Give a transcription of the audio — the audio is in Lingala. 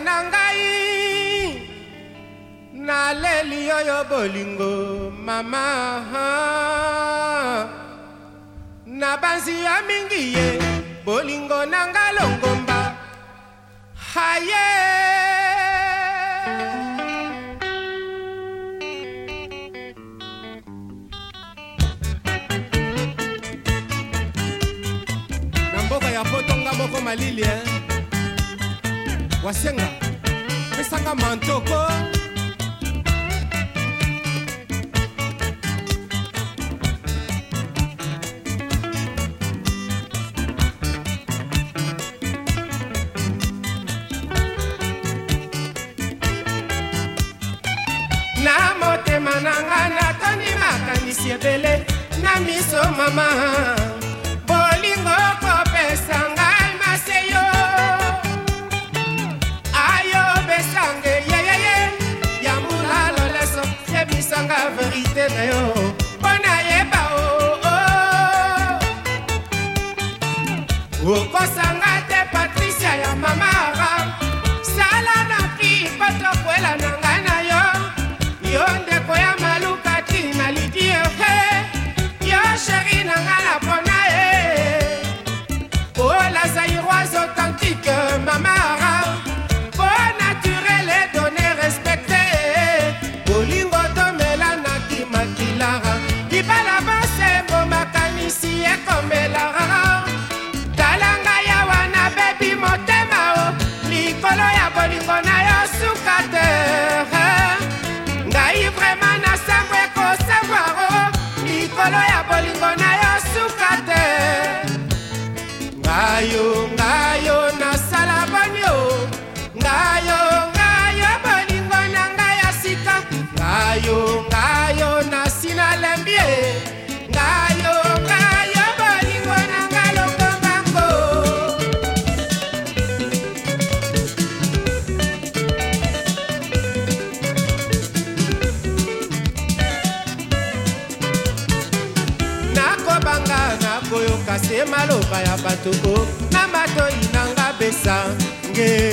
motema na ngai naleli oyo bolingo mama na banzi ya mingi ye bolingo na nga longomba haye malili eh? basenga pesanga mantoko na motema na ngai natoni makanisi ebele na miso mama maloba ya bato o na matoi nanga pesa nge